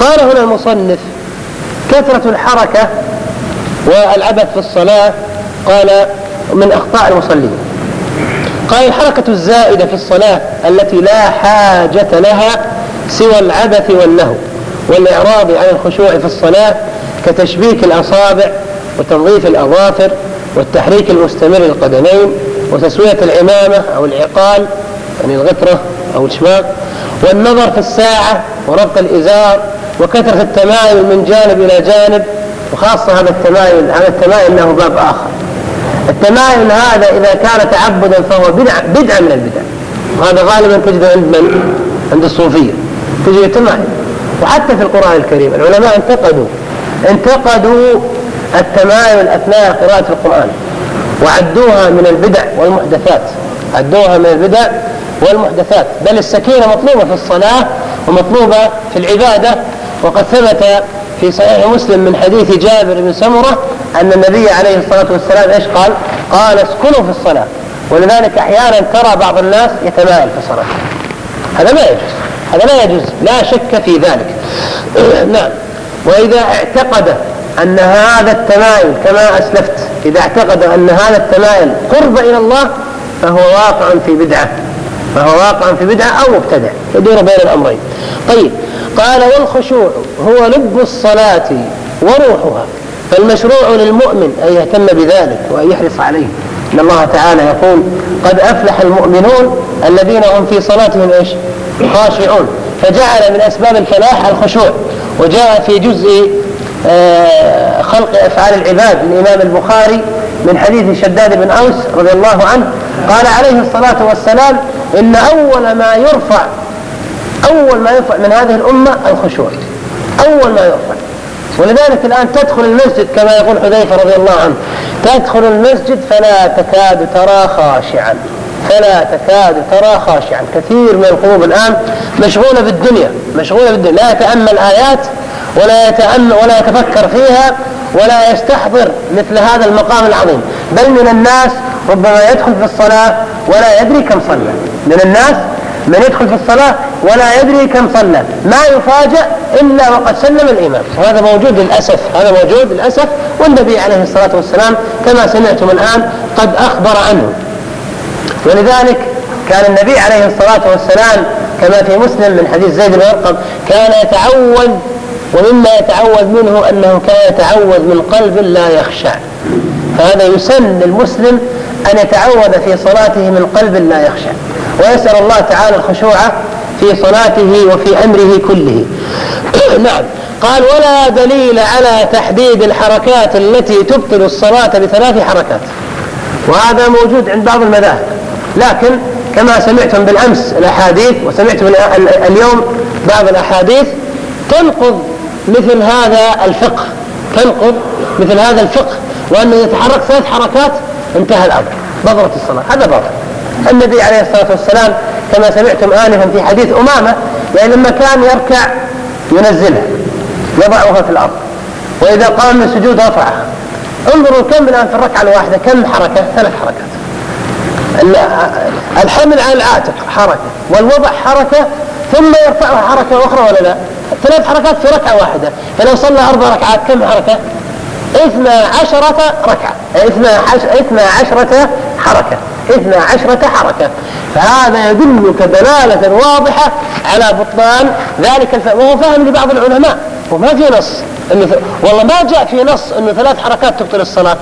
قال هنا المصنف كثرة الحركة والعبث في الصلاة قال من أخطاء المصلين. قال الحركة الزائدة في الصلاة التي لا حاجة لها سوى العبث واللهو والإعراض عن الخشوع في الصلاة كتشبيك الأصابع وتنظيف الأظافر والتحريك المستمر للقدمين وتسوية العمامة أو العقال يعني الغترة أو الشماغ والنظر في الساعة وربط الإزار وكثرة التمايل من جانب إلى جانب وخاصة هذا التمايل هذا التمايل له باب آخر. التمايل هذا إذا كان تعبدا فهو بدعة من البدع. وهذا غالبا تجده عند من؟ عند الصوفية. تجد التمايل وحتى في القرآن الكريم العلماء انتقدوا انتقدوا التمايل أثناء قراءة القرآن وعدوها من البدع والمحدثات عدوها من البدع والمحدثات بل السكينة مطلوبة في الصلاة ومطلوبة في العبادة وقد ثبت في صحيح مسلم من حديث جابر بن سمرة أن النبي عليه الصلاة والسلام إيش قال؟ قال اسكنوا في الصلاة. ولذلك أحيانا ترى بعض الناس يتمايل في الصلاة. هذا ما يجوز. هذا لا يجوز لا شك في ذلك. نعم. وإذا اعتقد أن هذا التمايل كما أسلفت إذا اعتقد أن هذا التمايل قرب إلى الله فهو واقع في بدعة. فهو واقع في بدعة أو مبتدع. يدور بين الأمرين. طيب. قال والخشوع هو لب الصلاة وروحها. فالمشروع للمؤمن أن يهتم بذلك وأن يحرص عليه. إن الله تعالى يقول قد أفلح المؤمنون الذين هم في صلاتهم إيش؟ خاشعون فجعل من أسباب الفلاح الخشوع وجاء في جزء آه، خلق أفعال العباد للإمام البخاري من حديث شداد بن أوس رضي الله عنه قال عليه الصلاة والسلام إن أول ما يرفع أول ما يرفع من هذه الأمة الخشوع أول ما يرفع. ولذلك الآن تدخل المسجد كما يقول حذيفة رضي الله عنه تدخل المسجد فلا تكاد ترى خاشعا. فلا تكاد ترى خاشعا. كثير من القلوب الآن مشغولة بالدنيا مشغولة بالدنيا. لا يتأمل آيات ولا يتأمل ولا يتفكر فيها ولا يستحضر مثل هذا المقام العظيم. بل من الناس ربما يدخل في الصلاة ولا يدري كم صلى. من الناس من يدخل في الصلاة ولا يدري كم صلى. ما يفاجأ إلا وقد سلم الإمام وهذا موجود للأسف هذا موجود للأسف. والنبي عليه الصلاة والسلام كما سمعتم الآن قد أخبر عنه. ولذلك كان النبي عليه الصلاة والسلام كما في مسلم من حديث زيد بن أرقم كان يتعوذ ومما يتعوذ منه أنه كان يتعوذ من قلب لا يخشع. فهذا يسن للمسلم أن يتعود في صلاته من قلب لا يخشى ويسأل الله تعالى الخشوع في صلاته وفي أمره كله. نعم. قال ولا دليل على تحديد الحركات التي تبطل الصلاة بثلاث حركات. وهذا موجود عند بعض المذاهب. لكن كما سمعتم بالأمس الأحاديث وسمعتم اليوم بعض الأحاديث تنقض مثل هذا الفقه تنقض مثل هذا الفقه وأنه يتحرك ثلاث حركات انتهى الأمر بطلت الصلاة هذا باطل. النبي عليه الصلاة والسلام كما سمعتم آنفا في حديث أمامة يعني لما كان يركع ينزلها يضعها في الأرض وإذا قام من سجود رفعها انظروا كم الآن في الركعة الواحدة كم حركة؟ ثلاث حركات. الحمل على العاتق حركة. والوضع حركة ثم يرفعها حركة أخرى ولا لا؟ ثلاث حركات في ركعة واحدة. فلو صلى أربع ركعات كم حركة؟ اثنى عشرة ركعة. اثنى عشرة حركة. اثنى عشرة حركة. فهذا يدلك دلالة واضحة على بطلان ذلك الفهم وهو فهم لبعض العلماء. وما في نص إنه والله ما جاء في نص انه ثلاث حركات تبطل الصلاة.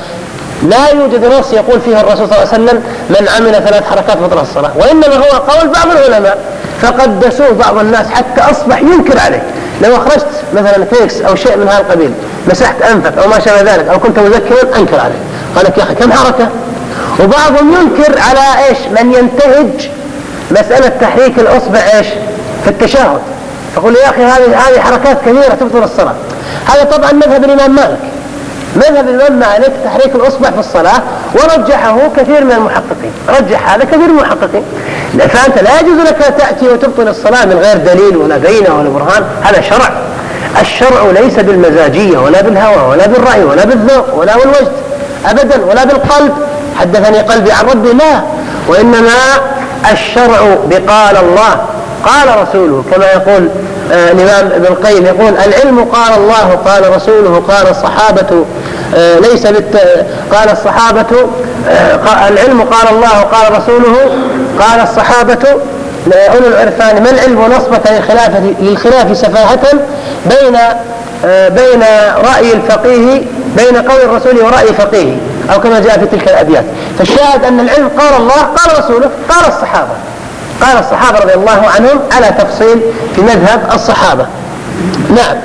لا يوجد نص يقول فيه الرسول صلى الله عليه وسلم من عمل ثلاث حركات بطل الصلاة وإنما هو قول بعض العلماء فقدسوه بعض الناس حتى أصبح ينكر عليه لو أخرجت مثلا كيكس أو شيء من هذا القبيل مسحت أنفك أو ما شابه ذلك أو كنت مذكرا أنكر عليه قال لك يا أخي كم حركة؟ وبعضهم ينكر على إيش؟ من ينتهج مسألة تحريك الأصبع إيش؟ في التشهد. فقول يا أخي هذه هذه حركات كثيرة تبطل الصلاة. هذا طبعا مذهب الإمام مالك. مذهب الإمام مالك تحريك الأصبع في الصلاة ورجحه كثير من المحققين. رجح هذا كثير من المحققين. فأنت لا يجوز لك تأتي وتبطل الصلاة من غير دليل ولا بينة ولا برهان. هذا شرع. الشرع ليس بالمزاجية ولا بالهوى ولا بالرأي ولا بالذوق ولا بالوجد أبدا ولا بالقلب. حدثني قلبي عن ربي لا. وإنما الشرع بقال الله. قال رسوله كما يقول آه الإمام ابن القيم يقول العلم قال الله قال رسوله قال الصحابة آه ليس بالت... قال الصحابة آه العلم قال الله قال رسوله قال الصحابة أولو العرفان ما العلم نصبة للخلاف, للخلاف سفاهة بين بين رأي الفقيه بين قول الرسول ورأي فقيه أو كما جاء في تلك الأبيات. فالشاهد أن العلم قال الله قال رسوله قال الصحابة. قال الصحابة رضي الله عنهم على تفصيل في مذهب الصحابة. نعم.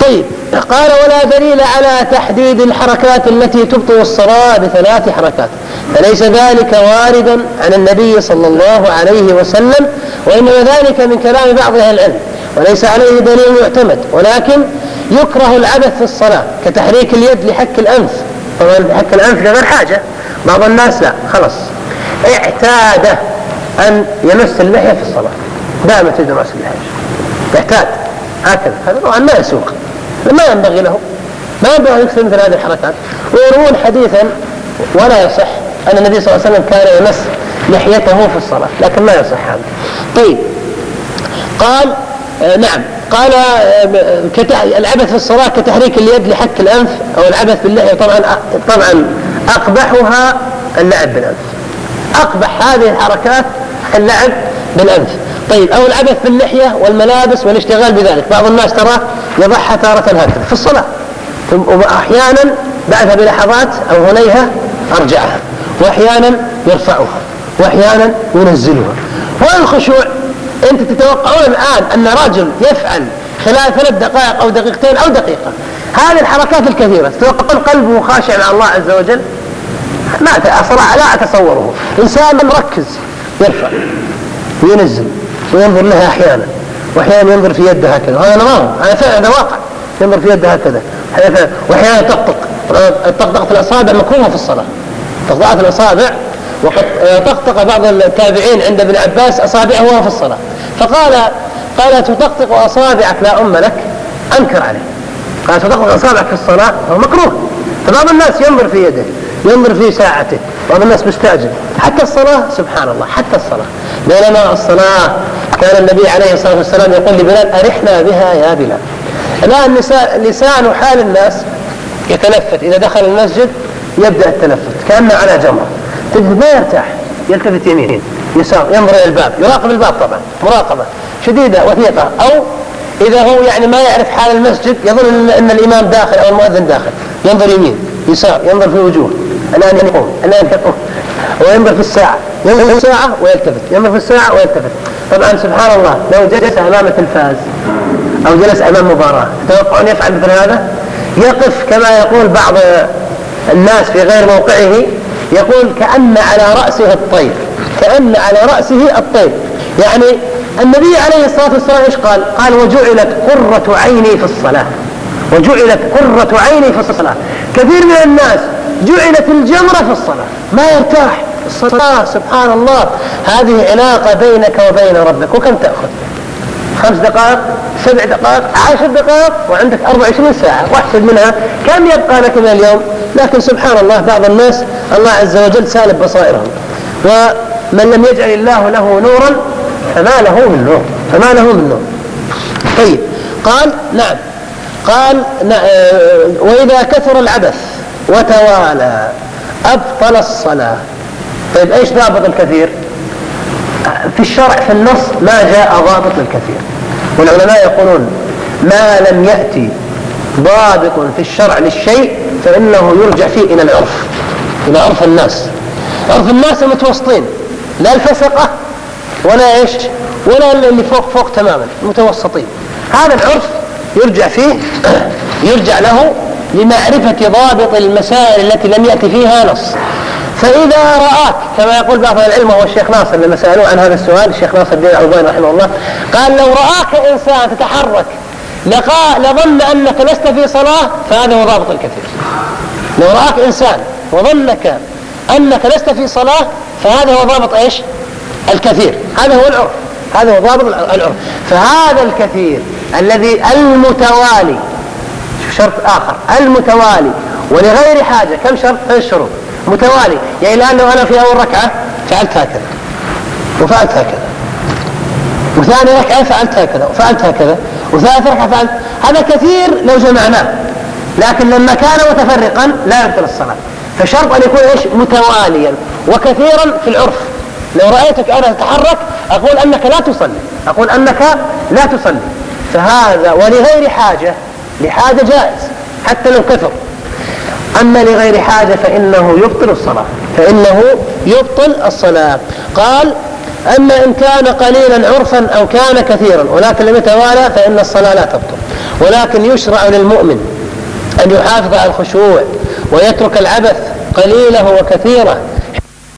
طيب. قال ولا دليل على تحديد الحركات التي تبطل الصلاة بثلاث حركات فليس ذلك واردا عن النبي صلى الله عليه وسلم وإنما ذلك من كلام بعض أهل العلم وليس عليه دليل يعتمد ولكن يكره العبث في الصلاة كتحريك اليد لحك الأنف. طبعا حك الأنف لغير حاجة بعض الناس لا خلاص. اعتاد أن يمس اللحية في الصلاة. دائما تجد رأس اللحية. يحتاج هكذا. هذا طبعا ما يسوق. ما ينبغي له. ما ينبغي أن يكثر مثل هذه الحركات. ويروون حديثا ولا يصح أن النبي صلى الله عليه وسلم كان يمس لحيته في الصلاة. لكن ما يصح هذا. طيب. قال آه نعم. قال آه العبث في الصلاة كتحريك اليد لحك الأنف أو العبث باللحية. طبعا طبعا أقبحها اللعب بالأنف. أقبح هذه الحركات اللعب بالأنف طيب أو العبث باللحية والملابس والاشتغال بذلك. بعض الناس ترى يضعها تارة هكذا في الصلاة وأحيانا بعدها بلحظات أو هنيها أرجعها وأحيانا يرفعها وأحيانا ينزلها. والخشوع أنت تتوقعون الآن أن رجل يفعل خلال ثلاث دقائق أو دقيقتين أو دقيقة هذه الحركات الكثيرة تتوقعون قلبه خاشع مع الله عز وجل؟ ما صراحة لا أتصوره. إنسان مركز يرفع. وينزل. وينظر لها أحيانا. وأحيانا ينظر في يده هكذا. هذا نظام. هذا فعلا هذا واقع. ينظر في يده هكذا. وأحيانا تطقطق طقطقة الأصابع مكروهة في الصلاة. طقطقة الأصابع وقد طقطق بعض التابعين عند ابن عباس أصابعه وهو في الصلاة. فقال قال تطقطق أصابعك لا أم لك. أنكر عليه. قال تطقطق أصابعك في الصلاة. هو مكروه. فبعض الناس ينظر في يده. ينظر في ساعته. بعض الناس مستعجل. حتى الصلاة سبحان الله حتى الصلاة. بينما الصلاة كان النبي عليه الصلاة والسلام يقول لبلال أرحنا بها يا بلال. الآن لسان حال الناس يتلفت. إذا دخل المسجد يبدأ التلفت كأنه على جمرة. تجد ما يرتاح. يلتفت يمين يسار ينظر إلى الباب. يراقب الباب طبعا مراقبة شديدة وثيقة. أو إذا هو يعني ما يعرف حال المسجد يظن أن الإمام داخل أو المؤذن داخل. ينظر يمين يسار ينظر في الوجوه الآن يقوم الآن يقوم هو ينظر في الساعة. ينظر في الساعة ويلتفت. ينظر في الساعة ويلتفت. طبعا سبحان الله لو جلس أمام تلفاز أو جلس أمام مباراة تتوقعون يفعل مثل هذا؟ يقف كما يقول بعض الناس في غير موقعه يقول كأن على رأسه الطير كأن على رأسه الطير. يعني النبي عليه الصلاة والسلام إيش قال؟ قال وجعلت قرة عيني في الصلاة. وجعلت قرة عيني في الصلاة. كثير من الناس جعلت الجمرة في الصلاة. ما يرتاح. الصلاة سبحان الله. هذه علاقة بينك وبين ربك. وكم تأخذ؟ خمس دقائق؟ سبع دقائق؟ عشر دقائق؟ وعندك 24 ساعة. واحسب منها. كم يبقى لك من اليوم؟ لكن سبحان الله بعض الناس الله عز وجل سالب بصائرهم. ومن لم يجعل الله له نورا فما له من نور. فما له من نور. طيب. قال نعم. قال آه، وإذا كثر العبث وتوالى أبطل الصلاة. طيب إيش ضابط الكثير؟ في الشرع في النص ما جاء ضابط للكثير والعلماء يقولون ما لم يأتي ضابط في الشرع للشيء فإنه يرجع فيه إلى العرف إلى عرف الناس. عرف الناس المتوسطين لا الفسقة ولا إيش؟ ولا اللي فوق فوق تماما متوسطين. هذا العرف يرجع فيه يرجع له لمعرفة ضابط المسائل التي لم يأتي فيها نص. فإذا رآك كما يقول بعض العلم وهو الشيخ ناصر لما سألوه عن هذا السؤال الشيخ ناصر الدين الألباني رحمه الله قال لو رآك إنسان تتحرك لقى لظن أنك لست في صلاة فهذا هو ضابط الكثير لو رآك إنسان وظنك أنك لست في صلاة فهذا هو ضابط إيش؟ الكثير. هذا هو العرف. هذا هو ضابط العرف. فهذا الكثير الذي المتوالي شرط آخر. المتوالي. ولغير حاجة. كم شرط؟ ثلاث شروط. متوالي. يعني لو أنا في أول ركعة فعلت هكذا وفعلت هكذا وثاني ركعة فعلت هكذا وفعلت هكذا وثالث ركعة فعلت هذا كثير لو جمعناه. لكن لما كان متفرقا لا يبطل الصلاة. فشرط أن يكون إيش؟ متواليا. وكثيرا في العرف. لو رأيتك أنا تتحرك أقول أنك لا تصلي. أقول أنك لا تصلي. فهذا ولغير حاجة لحاجة جائز حتى لو كثر. أما لغير حاجة فإنه يبطل الصلاة فإنه يبطل الصلاة. قال أما إن كان قليلا عرفا أو كان كثيرا ولكن لم يتوالى فإن الصلاة لا تبطل. ولكن يشرع للمؤمن أن يحافظ على الخشوع ويترك العبث قليله وكثيره